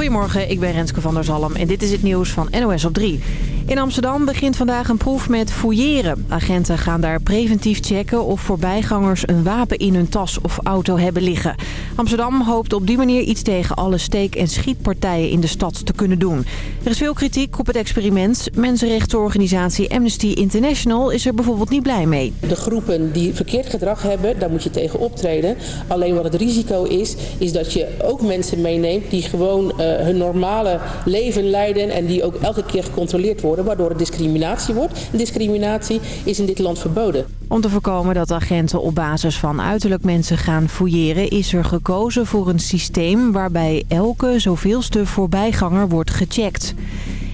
Goedemorgen, ik ben Renske van der Zalm en dit is het nieuws van NOS op 3. In Amsterdam begint vandaag een proef met fouilleren. Agenten gaan daar preventief checken of voorbijgangers een wapen in hun tas of auto hebben liggen. Amsterdam hoopt op die manier iets tegen alle steek- en schietpartijen in de stad te kunnen doen. Er is veel kritiek op het experiment. Mensenrechtenorganisatie Amnesty International is er bijvoorbeeld niet blij mee. De groepen die verkeerd gedrag hebben, daar moet je tegen optreden. Alleen wat het risico is, is dat je ook mensen meeneemt die gewoon uh, hun normale leven leiden en die ook elke keer gecontroleerd worden waardoor het discriminatie wordt. Discriminatie is in dit land verboden. Om te voorkomen dat agenten op basis van uiterlijk mensen gaan fouilleren... is er gekozen voor een systeem waarbij elke zoveelste voorbijganger wordt gecheckt.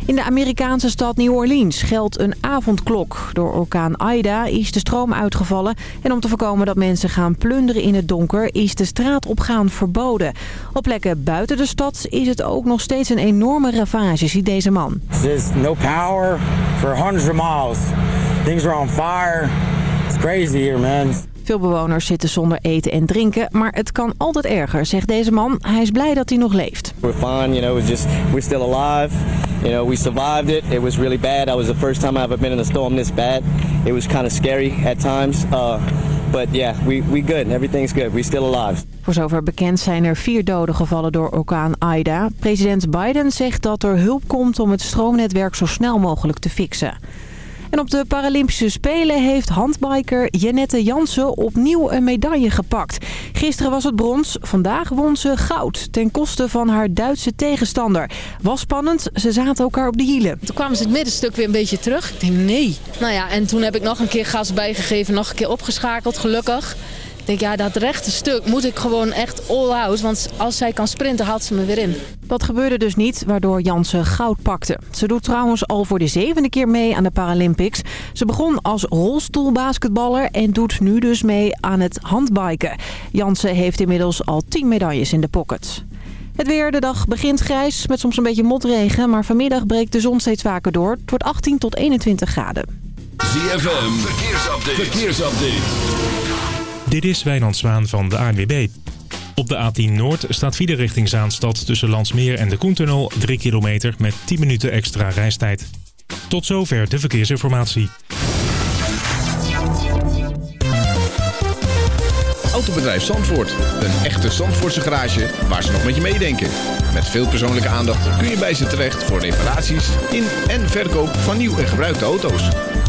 In de Amerikaanse stad New Orleans geldt een avondklok. Door orkaan Ida is de stroom uitgevallen. En om te voorkomen dat mensen gaan plunderen in het donker... is de straat opgaan verboden. Op plekken buiten de stad is het ook nog steeds een enorme ravage, ziet deze man. There's no power for hundreds of miles. Things are on fire. It's crazy here, man. Veel bewoners zitten zonder eten en drinken, maar het kan altijd erger, zegt deze man. Hij is blij dat hij nog leeft. We're fine, you know, it's just we're still alive. You know, we survived it. It was really bad. That was the first time I ever been in a storm this bad. It was kind of scary at times. Uh, but yeah, we we good. Everything's good. We're still alive. Voor zover bekend zijn er vier doden gevallen door orkaan Ida. President Biden zegt dat er hulp komt om het stroomnetwerk zo snel mogelijk te fixen. En op de Paralympische Spelen heeft handbiker Janette Jansen opnieuw een medaille gepakt. Gisteren was het brons, vandaag won ze goud ten koste van haar Duitse tegenstander. Was spannend, ze zaten elkaar op de hielen. Toen kwamen ze het middenstuk weer een beetje terug. Ik denk nee. Nou ja, en toen heb ik nog een keer gas bijgegeven, nog een keer opgeschakeld, gelukkig. Ik denk, ja, dat rechte stuk moet ik gewoon echt all out. Want als zij kan sprinten, haalt ze me weer in. Dat gebeurde dus niet, waardoor Jansen goud pakte. Ze doet trouwens al voor de zevende keer mee aan de Paralympics. Ze begon als rolstoelbasketballer en doet nu dus mee aan het handbiken. Jansen heeft inmiddels al 10 medailles in de pocket. Het weer, de dag begint grijs met soms een beetje motregen. Maar vanmiddag breekt de zon steeds vaker door. Het wordt 18 tot 21 graden. ZFM, verkeersupdate. verkeersupdate. Dit is Wijnand Zwaan van de ANWB. Op de A10 Noord staat file richting Zaanstad tussen Landsmeer en de Koentunnel 3 kilometer met 10 minuten extra reistijd. Tot zover de verkeersinformatie. Autobedrijf Zandvoort. Een echte Zandvoortse garage waar ze nog met je meedenken. Met veel persoonlijke aandacht kun je bij ze terecht voor reparaties in en verkoop van nieuw en gebruikte auto's.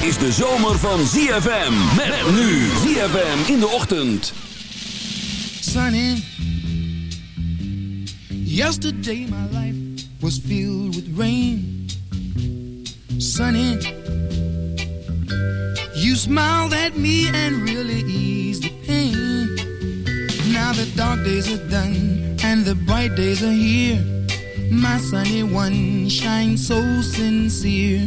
Is de zomer van ZFM. Met nu ZFM in de ochtend. sunny. Yesterday my life was filled with rain. Sunny, you smiled at me and really eased the pain. Now the dark days are done and the bright days are here. My sunny one shines so sincere.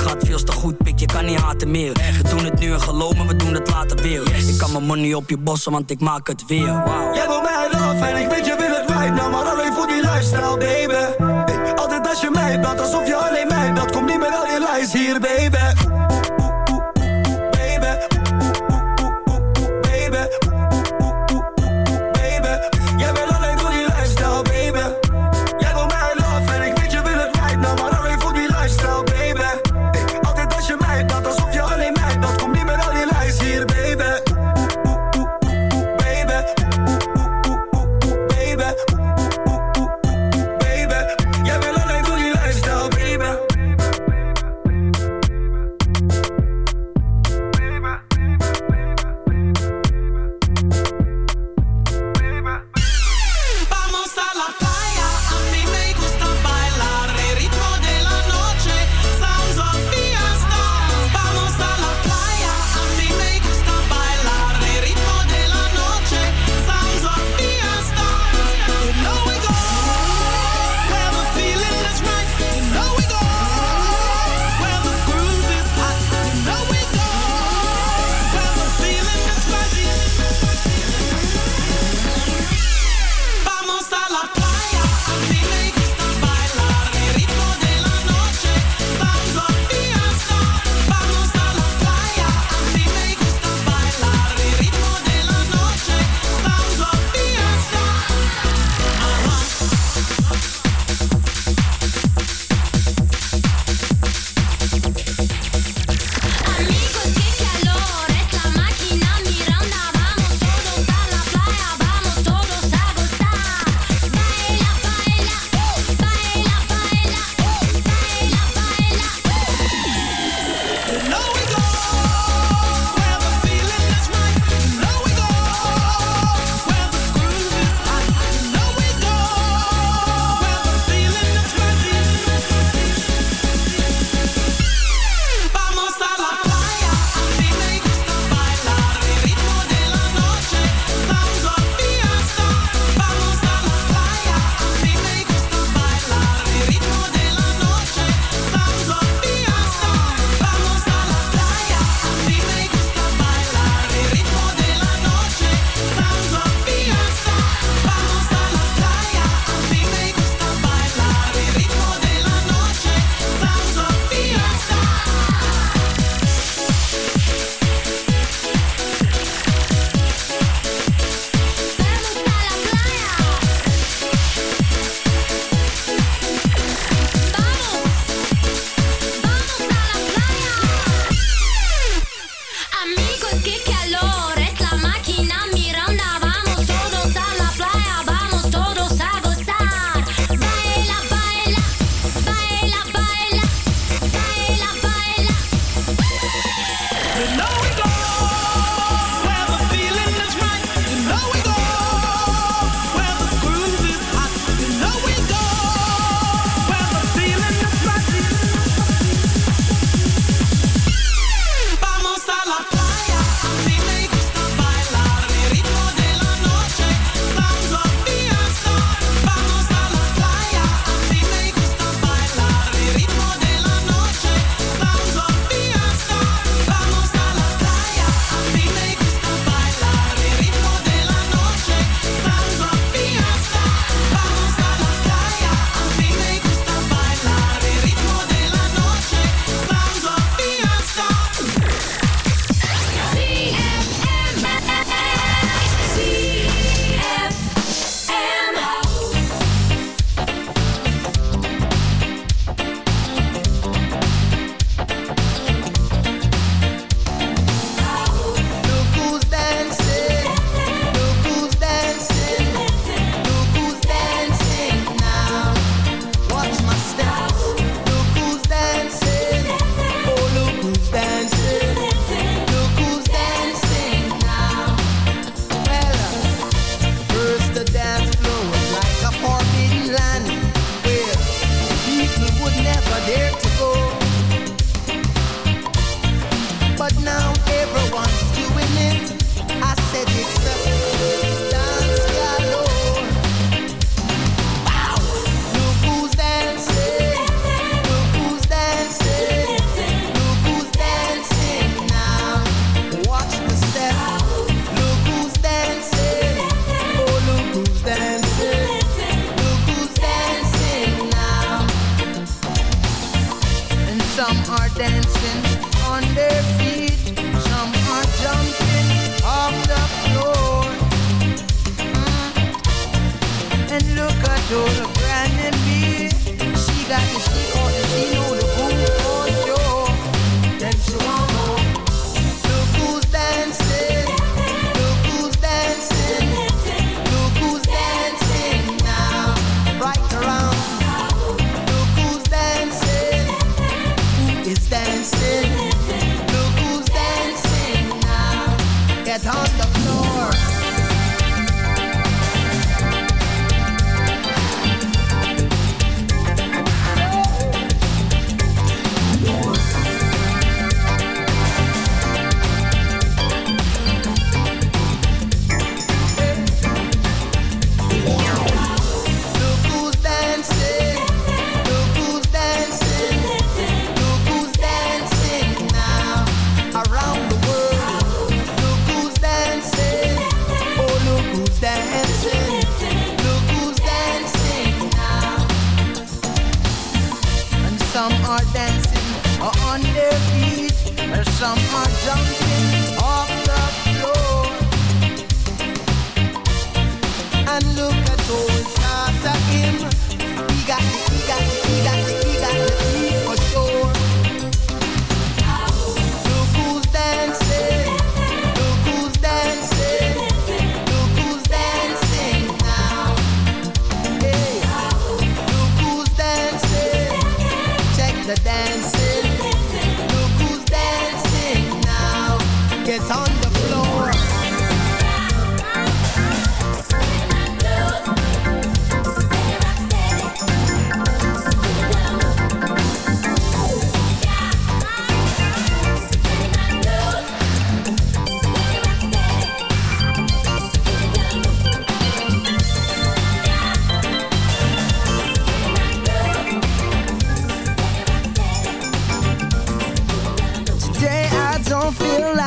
gaat veel te goed, pik, je kan niet haten meer. We doen het nu en geloof we doen het later weer. Ik kan mijn money op je bossen, want ik maak het weer. Wow. Jij wil mij love en ik weet je wil het right nou, maar alleen voor die lifestyle, baby. Altijd als je mij belt, alsof je alleen mij belt, kom niet met al je lies hier, baby.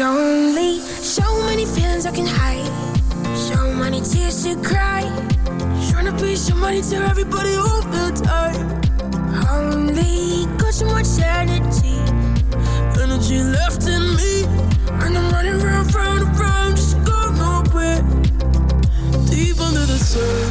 Only so many feelings I can hide. So many tears to cry. Trying to be somebody to everybody all the time Only got so much energy. Energy left in me. And I'm running round, round, round Just going nowhere. Deep under the surface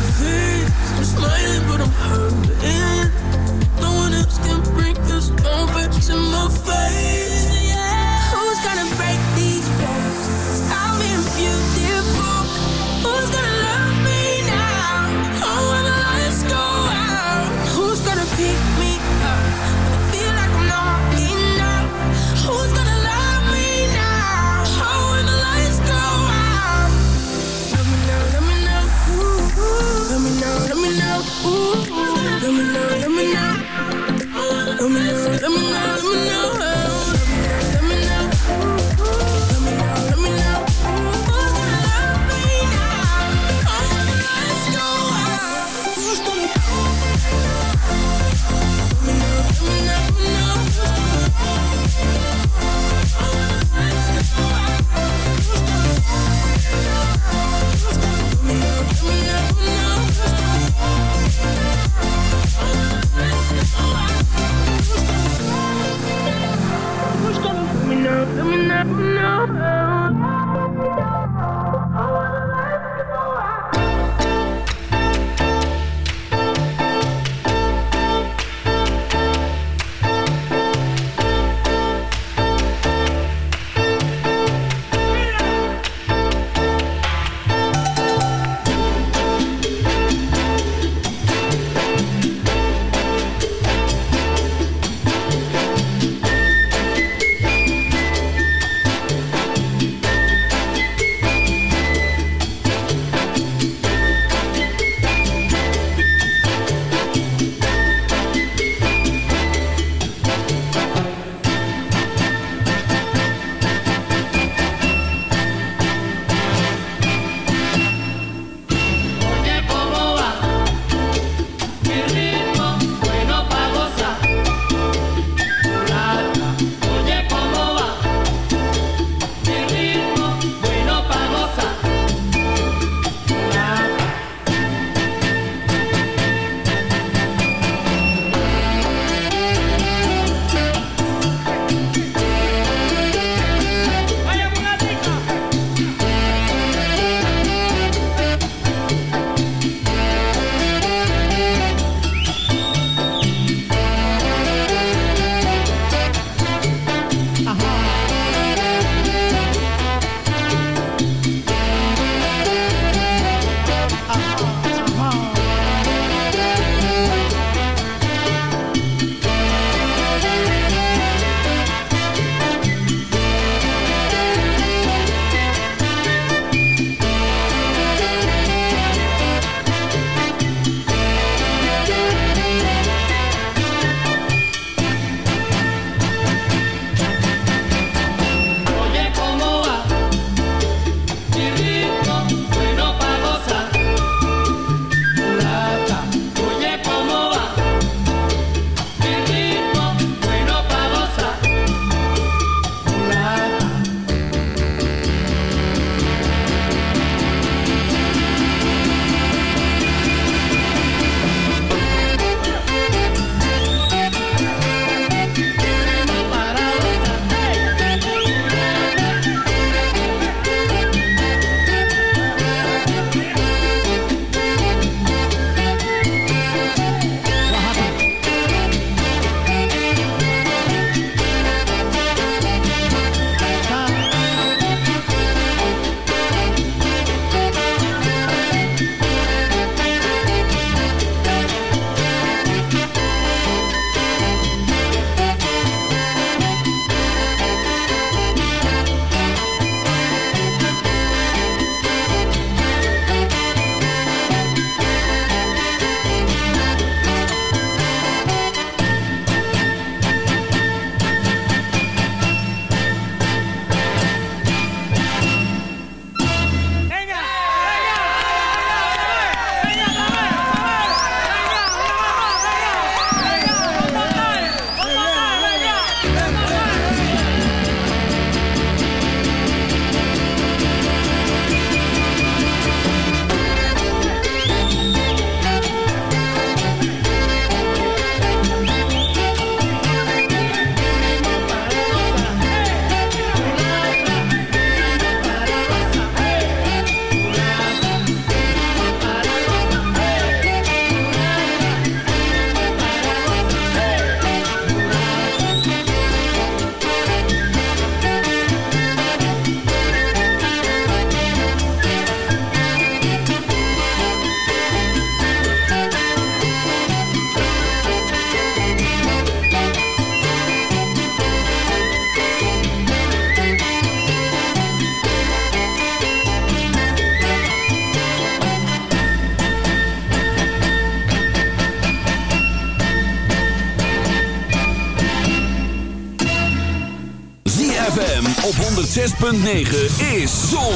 106.9 is Zon,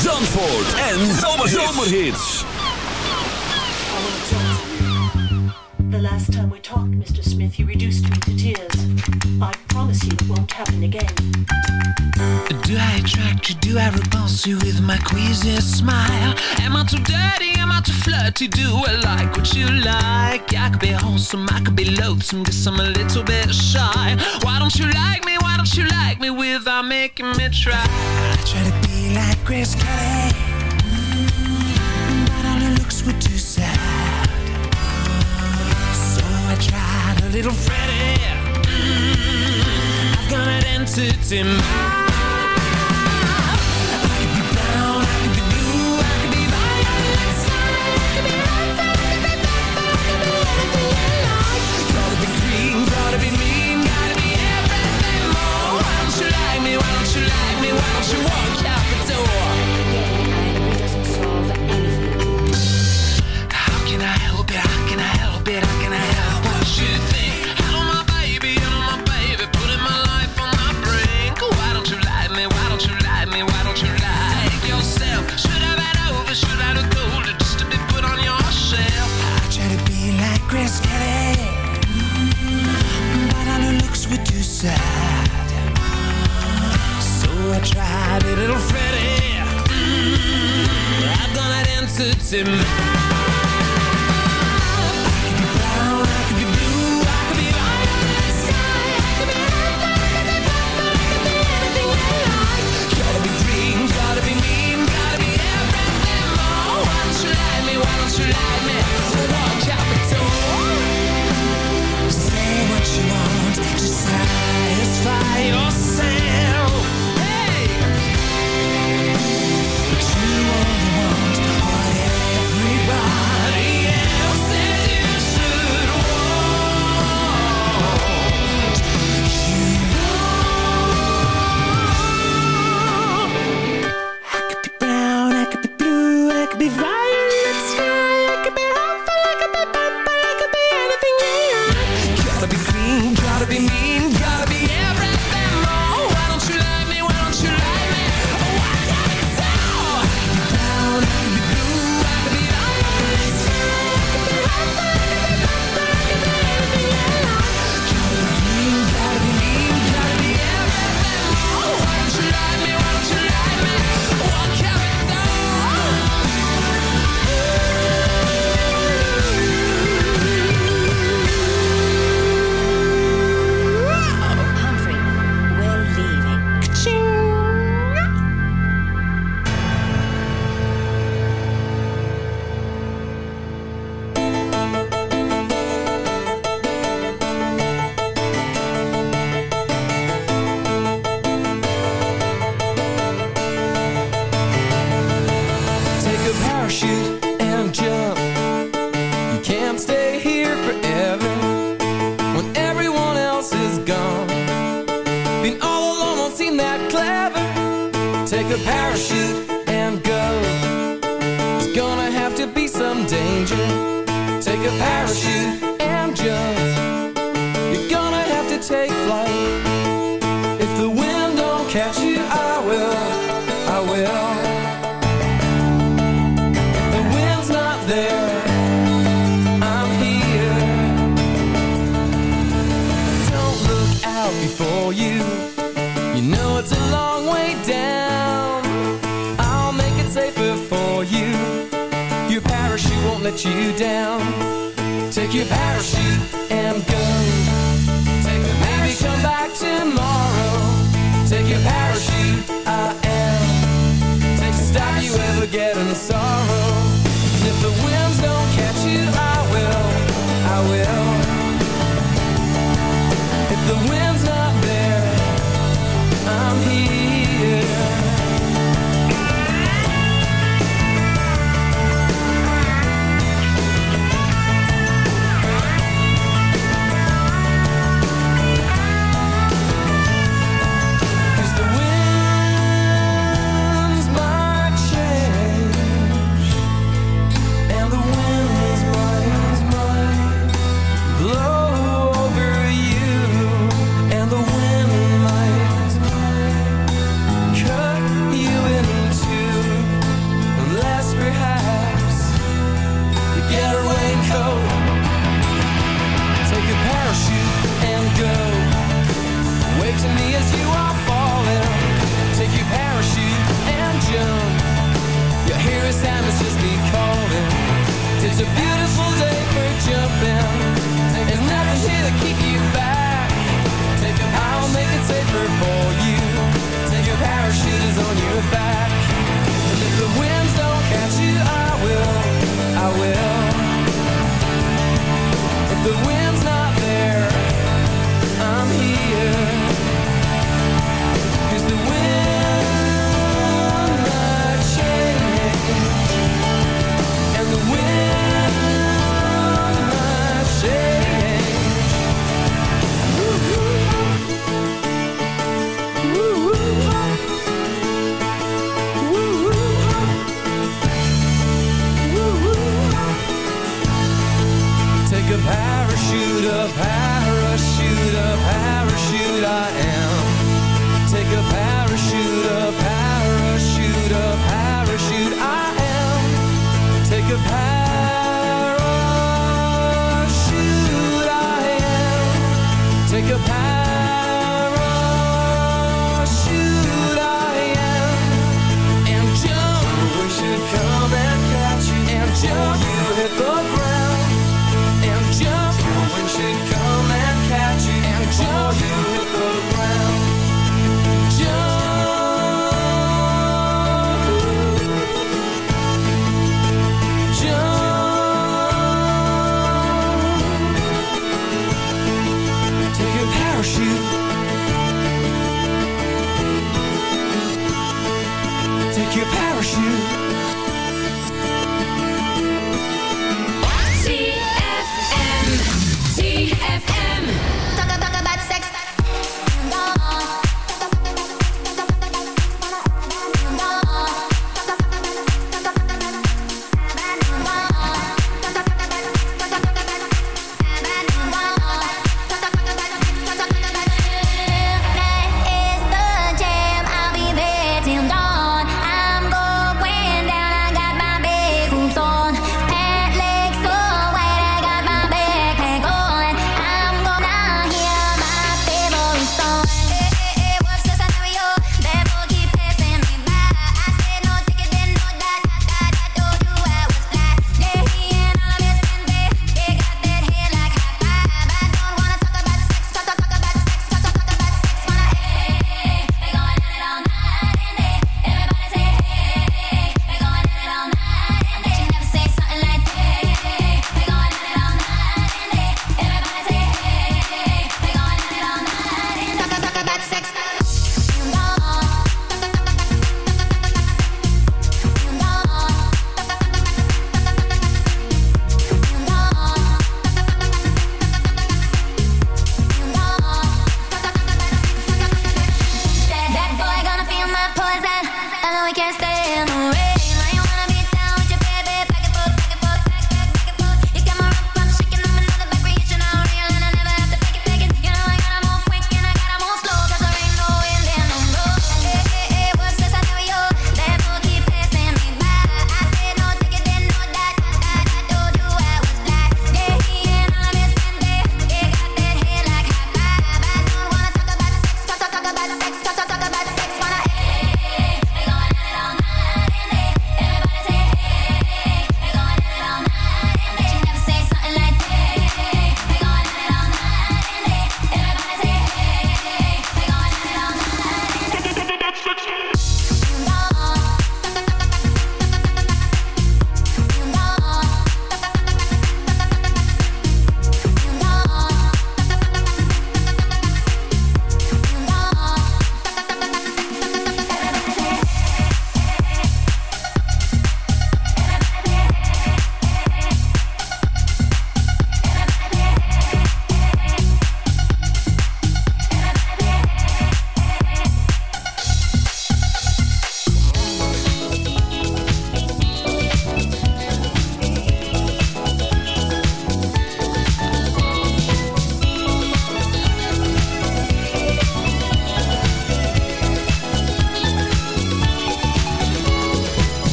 Zandvoort en Zomerhits. The last time we talked, Mr. Smith, you reduced me to tears. I promise you it won't happen again. Do I attract you? Do I repulse you with my queasy smile? Am I too dirty? am I too flirty? Do I like what you like? I could be wholesome, I could be loathsome Guess I'm a little bit shy Why don't you like me? Why don't you like me without making me try? I try to be like Chris Kelly mm. But all her looks were too sad So I tried a little Freddy mm. I've got an entity mind why don't you walk out? it's be fine.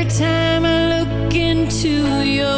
Every time I look into your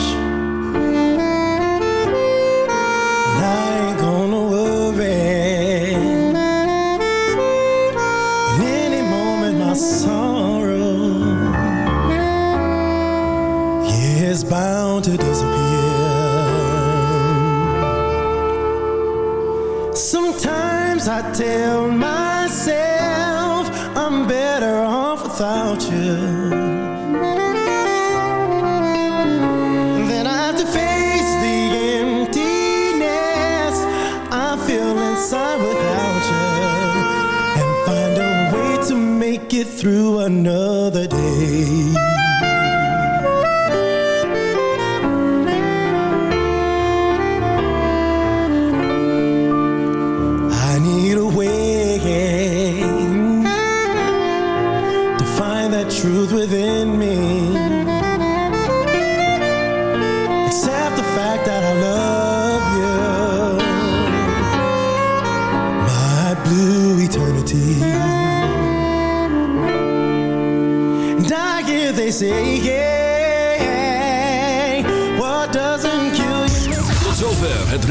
Tell myself I'm better off without you. Then I have to face the emptiness I feel inside without you and find a way to make it through another day.